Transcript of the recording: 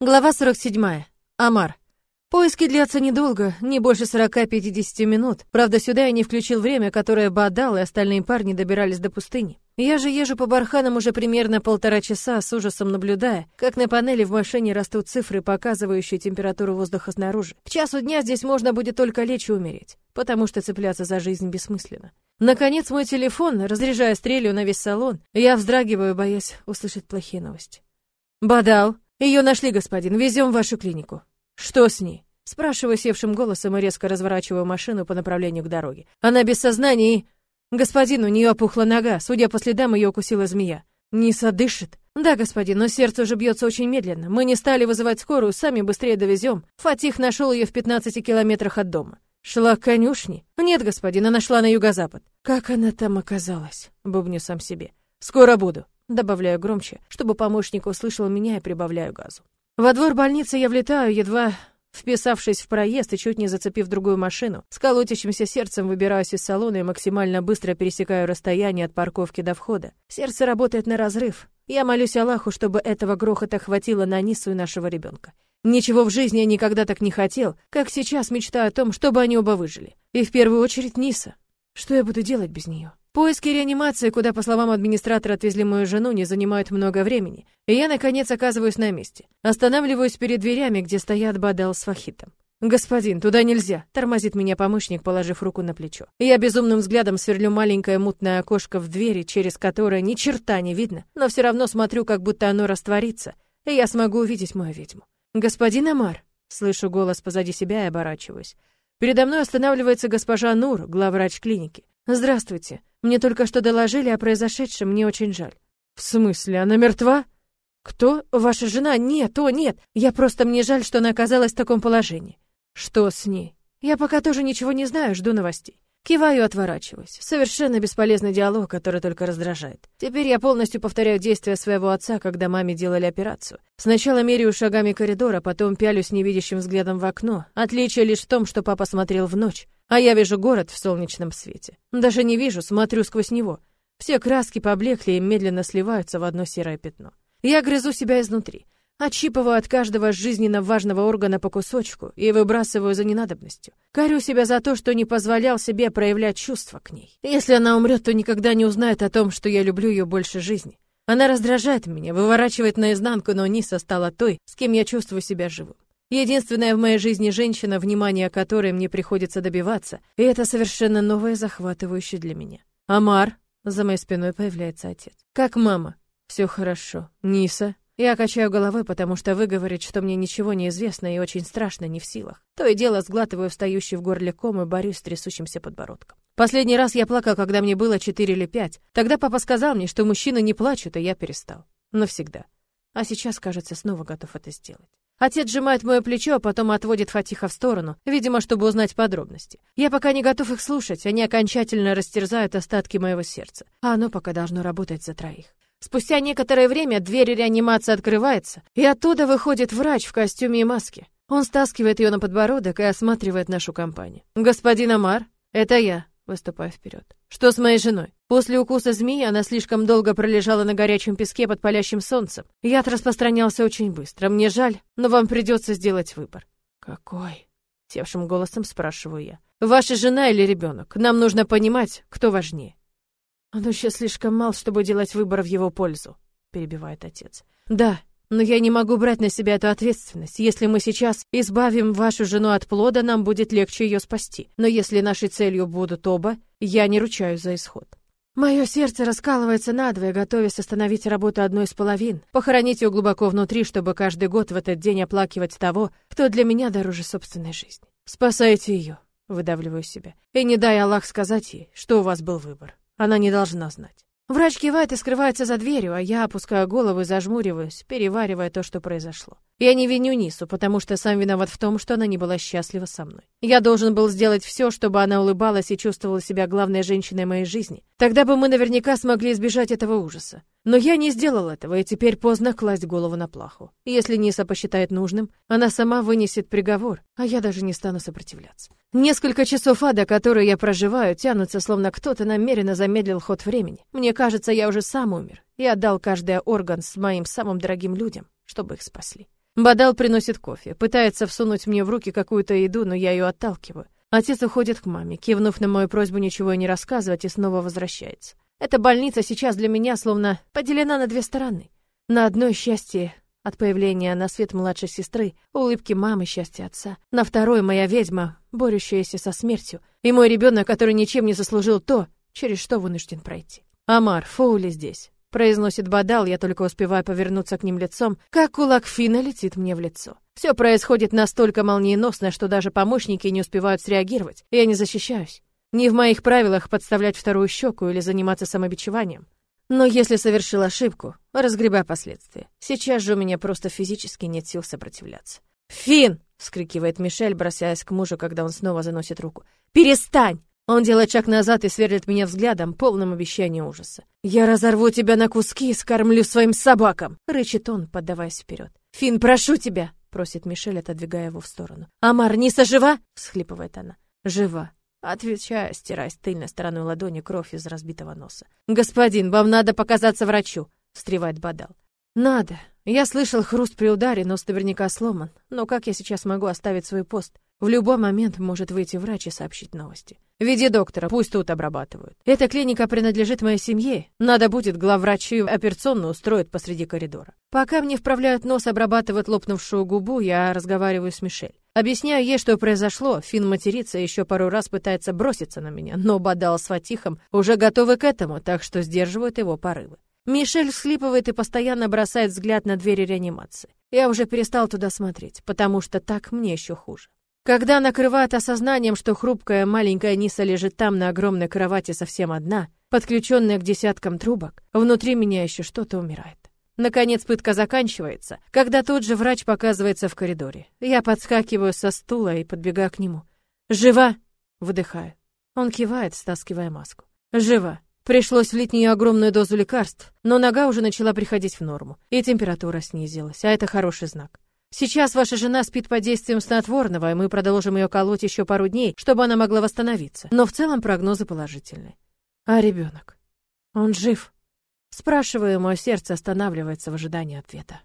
Глава 47. Амар. Поиски длятся недолго, не больше 40-50 минут. Правда, сюда я не включил время, которое Бадал и остальные парни добирались до пустыни. Я же езжу по барханам уже примерно полтора часа, с ужасом наблюдая, как на панели в машине растут цифры, показывающие температуру воздуха снаружи. К часу дня здесь можно будет только лечь и умереть, потому что цепляться за жизнь бессмысленно. Наконец, мой телефон, разряжая стрелью на весь салон, я вздрагиваю, боясь услышать плохие новости. «Бадал!» Ее нашли, господин. Везем в вашу клинику. Что с ней? Спрашиваю севшим голосом и резко разворачиваю машину по направлению к дороге. Она без сознания и... Господин, у нее опухла нога. Судя по следам, ее укусила змея. Ниса дышит. Да, господин, но сердце уже бьется очень медленно. Мы не стали вызывать скорую, сами быстрее довезем. Фатих нашел ее в 15 километрах от дома. Шла к конюшне? Нет, господин, она шла на юго-запад. Как она там оказалась? Бубню сам себе. Скоро буду. Добавляю громче, чтобы помощник услышал меня и прибавляю газу. Во двор больницы я влетаю, едва вписавшись в проезд и чуть не зацепив другую машину. С колотящимся сердцем выбираюсь из салона и максимально быстро пересекаю расстояние от парковки до входа. Сердце работает на разрыв. Я молюсь Аллаху, чтобы этого грохота хватило на Нису и нашего ребенка. Ничего в жизни я никогда так не хотел, как сейчас мечтаю о том, чтобы они оба выжили. И в первую очередь Ниса. Что я буду делать без нее? Поиски реанимации, куда, по словам администратора, отвезли мою жену, не занимают много времени, и я, наконец, оказываюсь на месте. Останавливаюсь перед дверями, где стоят Бадал с Фахитом. «Господин, туда нельзя!» — тормозит меня помощник, положив руку на плечо. Я безумным взглядом сверлю маленькое мутное окошко в двери, через которое ни черта не видно, но все равно смотрю, как будто оно растворится, и я смогу увидеть мою ведьму. «Господин Амар!» — слышу голос позади себя и оборачиваюсь. Передо мной останавливается госпожа Нур, главврач клиники. «Здравствуйте. Мне только что доложили о произошедшем, мне очень жаль». «В смысле, она мертва?» «Кто? Ваша жена? Нет, о, нет. Я просто мне жаль, что она оказалась в таком положении». «Что с ней?» «Я пока тоже ничего не знаю, жду новостей». Киваю, отворачиваюсь. Совершенно бесполезный диалог, который только раздражает. Теперь я полностью повторяю действия своего отца, когда маме делали операцию. Сначала меряю шагами коридора, потом пялюсь невидящим взглядом в окно. Отличие лишь в том, что папа смотрел в ночь, а я вижу город в солнечном свете. Даже не вижу, смотрю сквозь него. Все краски поблекли и медленно сливаются в одно серое пятно. Я грызу себя изнутри. Отщипываю от каждого жизненно важного органа по кусочку и выбрасываю за ненадобностью. Корю себя за то, что не позволял себе проявлять чувства к ней. Если она умрет, то никогда не узнает о том, что я люблю ее больше жизни. Она раздражает меня, выворачивает наизнанку, но Ниса стала той, с кем я чувствую себя живым. Единственная в моей жизни женщина, внимания которой мне приходится добиваться, и это совершенно новое, захватывающее для меня. Амар, за моей спиной появляется отец. Как мама? Все хорошо. Ниса, я качаю головой, потому что выговорить, что мне ничего не известно и очень страшно, не в силах. То и дело сглатываю встающий в горле ком и борюсь с трясущимся подбородком. Последний раз я плакал, когда мне было четыре или пять. Тогда папа сказал мне, что мужчины не плачут, и я перестал. Навсегда. А сейчас, кажется, снова готов это сделать. Отец сжимает мое плечо, а потом отводит Фатиха в сторону, видимо, чтобы узнать подробности. Я пока не готов их слушать, они окончательно растерзают остатки моего сердца. А оно пока должно работать за троих. Спустя некоторое время дверь реанимации открывается, и оттуда выходит врач в костюме и маске. Он стаскивает ее на подбородок и осматривает нашу компанию. «Господин Амар, это я», выступая вперед. «Что с моей женой? После укуса змеи она слишком долго пролежала на горячем песке под палящим солнцем. Яд распространялся очень быстро. Мне жаль, но вам придется сделать выбор». «Какой?» — севшим голосом спрашиваю я. «Ваша жена или ребенок? Нам нужно понимать, кто важнее». «Он еще слишком мал, чтобы делать выбор в его пользу», — перебивает отец. «Да, но я не могу брать на себя эту ответственность. Если мы сейчас избавим вашу жену от плода, нам будет легче ее спасти. Но если нашей целью будут оба, я не ручаюсь за исход». Мое сердце раскалывается надвое, готовясь остановить работу одной из половин, похоронить ее глубоко внутри, чтобы каждый год в этот день оплакивать того, кто для меня дороже собственной жизни. «Спасайте ее», — выдавливаю себя. «И не дай Аллах сказать ей, что у вас был выбор». Она не должна знать. Врач кивает и скрывается за дверью, а я опускаю голову и зажмуриваюсь, переваривая то, что произошло. Я не виню Нису, потому что сам виноват в том, что она не была счастлива со мной. Я должен был сделать все, чтобы она улыбалась и чувствовала себя главной женщиной моей жизни. Тогда бы мы наверняка смогли избежать этого ужаса. Но я не сделал этого, и теперь поздно класть голову на плаху. Если Ниса посчитает нужным, она сама вынесет приговор, а я даже не стану сопротивляться. Несколько часов ада, которые я проживаю, тянутся, словно кто-то намеренно замедлил ход времени. Мне кажется, я уже сам умер и отдал каждый орган с моим самым дорогим людям, чтобы их спасли. Бадал приносит кофе, пытается всунуть мне в руки какую-то еду, но я ее отталкиваю. Отец уходит к маме, кивнув на мою просьбу ничего не рассказывать, и снова возвращается. Эта больница сейчас для меня словно поделена на две стороны. На одной счастье от появления на свет младшей сестры, улыбки мамы, счастья отца. На второй моя ведьма, борющаяся со смертью, и мой ребенок, который ничем не заслужил то, через что вынужден пройти. Амар, Фоули здесь. Произносит Бадал, я только успеваю повернуться к ним лицом, как кулак Фина летит мне в лицо. Все происходит настолько молниеносно, что даже помощники не успевают среагировать. Я не защищаюсь. Не в моих правилах подставлять вторую щеку или заниматься самобичеванием. Но если совершил ошибку, разгребай последствия. Сейчас же у меня просто физически нет сил сопротивляться. «Фин!» — вскрикивает Мишель, бросаясь к мужу, когда он снова заносит руку. «Перестань!» Он делает шаг назад и сверлит меня взглядом, полным обещания ужаса. «Я разорву тебя на куски и скормлю своим собакам!» — рычит он, поддаваясь вперед. «Фин, прошу тебя!» — просит Мишель, отодвигая его в сторону. «Амар, Ниса жива?» — всхлипывает она. «Жива», Отвечая, стирая с тыльной стороной ладони кровь из разбитого носа. «Господин, вам надо показаться врачу!» — встревает Бадал. «Надо. Я слышал хруст при ударе, нос наверняка сломан. Но как я сейчас могу оставить свой пост? В любой момент может выйти врач и сообщить новости. Веди доктора, пусть тут обрабатывают. Эта клиника принадлежит моей семье. Надо будет, главврачи операционно устроят посреди коридора. Пока мне вправляют нос, обрабатывают лопнувшую губу, я разговариваю с Мишель. Объясняю ей, что произошло. Фин матерится и еще пару раз пытается броситься на меня, но Бадал с Фатихом уже готовы к этому, так что сдерживают его порывы. Мишель всхлипывает и постоянно бросает взгляд на двери реанимации. Я уже перестал туда смотреть, потому что так мне еще хуже. Когда накрывает осознанием, что хрупкая маленькая Ниса лежит там на огромной кровати совсем одна, подключенная к десяткам трубок, внутри меня еще что-то умирает. Наконец пытка заканчивается, когда тот же врач показывается в коридоре. Я подскакиваю со стула и подбегаю к нему. «Жива?» — выдыхаю. Он кивает, стаскивая маску. «Жива. Пришлось влить в нее огромную дозу лекарств, но нога уже начала приходить в норму, и температура снизилась, а это хороший знак. Сейчас ваша жена спит под действием снотворного, и мы продолжим ее колоть еще пару дней, чтобы она могла восстановиться. Но в целом прогнозы положительные. А ребенок? Он жив?» Спрашиваю, мое сердце останавливается в ожидании ответа.